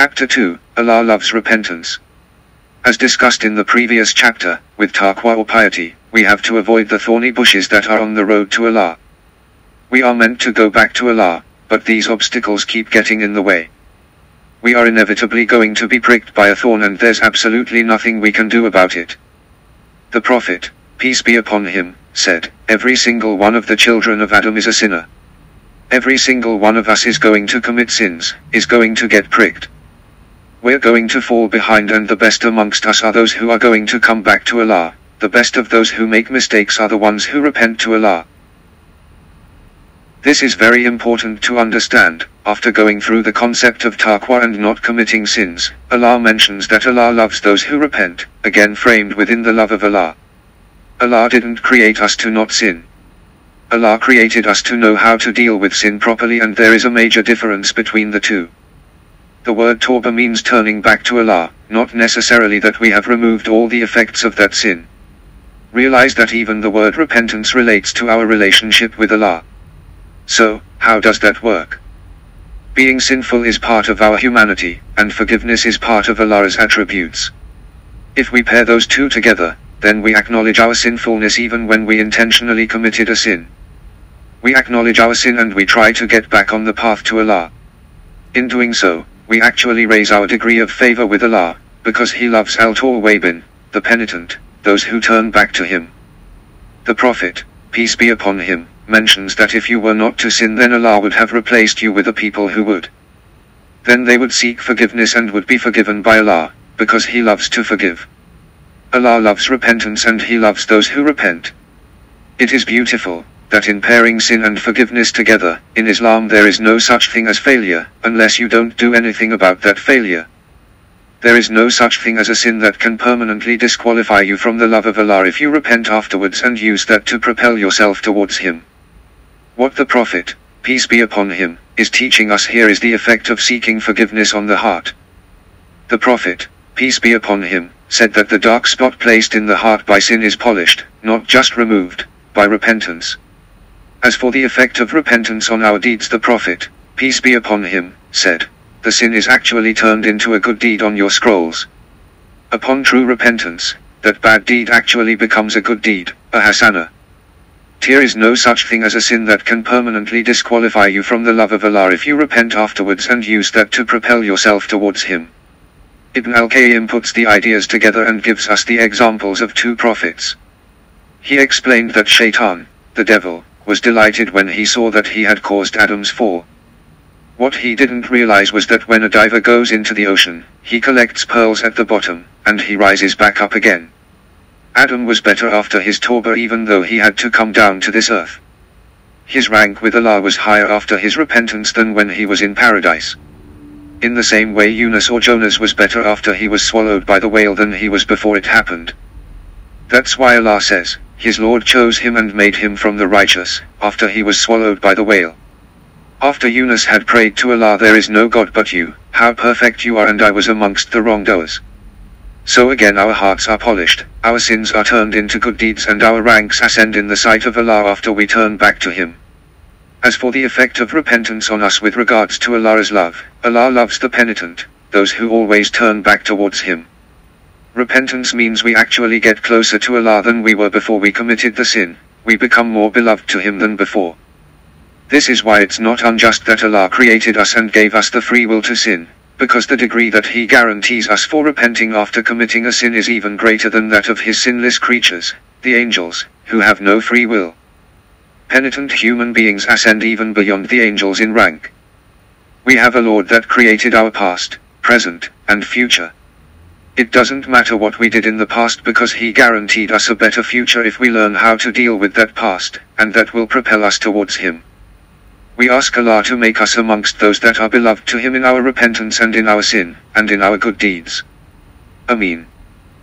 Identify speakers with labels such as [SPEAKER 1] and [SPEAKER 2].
[SPEAKER 1] Chapter 2 Allah loves repentance. As discussed in the previous chapter, with taqwa or piety, we have to avoid the thorny bushes that are on the road to Allah. We are meant to go back to Allah, but these obstacles keep getting in the way. We are inevitably going to be pricked by a thorn and there's absolutely nothing we can do about it. The Prophet, peace be upon him, said, Every single one of the children of Adam is a sinner. Every single one of us is going to commit sins, is going to get pricked. We're going to fall behind and the best amongst us are those who are going to come back to Allah. The best of those who make mistakes are the ones who repent to Allah. This is very important to understand. After going through the concept of taqwa and not committing sins, Allah mentions that Allah loves those who repent, again framed within the love of Allah. Allah didn't create us to not sin. Allah created us to know how to deal with sin properly and there is a major difference between the two. The word tawbah means turning back to Allah, not necessarily that we have removed all the effects of that sin. Realize that even the word repentance relates to our relationship with Allah. So, how does that work? Being sinful is part of our humanity, and forgiveness is part of Allah's attributes. If we pair those two together, then we acknowledge our sinfulness even when we intentionally committed a sin. We acknowledge our sin and we try to get back on the path to Allah. In doing so, we actually raise our degree of favor with Allah, because He loves al-Tawwabin, the penitent, those who turn back to Him. The Prophet, peace be upon him, mentions that if you were not to sin then Allah would have replaced you with a people who would. Then they would seek forgiveness and would be forgiven by Allah, because He loves to forgive. Allah loves repentance and He loves those who repent. It is beautiful, that in pairing sin and forgiveness together, in Islam there is no such thing as failure, unless you don't do anything about that failure. There is no such thing as a sin that can permanently disqualify you from the love of Allah if you repent afterwards and use that to propel yourself towards Him. What the Prophet, peace be upon him, is teaching us here is the effect of seeking forgiveness on the heart. The Prophet, peace be upon him, said that the dark spot placed in the heart by sin is polished, not just removed, by repentance. As for the effect of repentance on our deeds the Prophet, peace be upon him, said, the sin is actually turned into a good deed on your scrolls. Upon true repentance, that bad deed actually becomes a good deed, a hasana. There is no such thing as a sin that can permanently disqualify you from the love of Allah if you repent afterwards and use that to propel yourself towards Him. Ibn al-Qayyim puts the ideas together and gives us the examples of two prophets. He explained that Shaitan, the devil, was delighted when he saw that he had caused Adam's fall. What he didn't realize was that when a diver goes into the ocean, he collects pearls at the bottom, and he rises back up again. Adam was better after his tawbah even though he had to come down to this earth. His rank with Allah was higher after his repentance than when he was in paradise. In the same way Yunus or Jonas was better after he was swallowed by the whale than he was before it happened. That's why Allah says, his Lord chose him and made him from the righteous, after he was swallowed by the whale. After Yunus had prayed to Allah there is no God but you, how perfect you are and I was amongst the wrongdoers. So again our hearts are polished, our sins are turned into good deeds and our ranks ascend in the sight of Allah after we turn back to Him. As for the effect of repentance on us with regards to Allah's love, Allah loves the penitent, those who always turn back towards Him. Repentance means we actually get closer to Allah than we were before we committed the sin, we become more beloved to Him than before. This is why it's not unjust that Allah created us and gave us the free will to sin, because the degree that he guarantees us for repenting after committing a sin is even greater than that of his sinless creatures, the angels, who have no free will. Penitent human beings ascend even beyond the angels in rank. We have a Lord that created our past, present, and future. It doesn't matter what we did in the past because he guaranteed us a better future if we learn how to deal with that past, and that will propel us towards him. We ask Allah to make us amongst those that are beloved to Him in our repentance and in our sin, and in our good deeds. Ameen.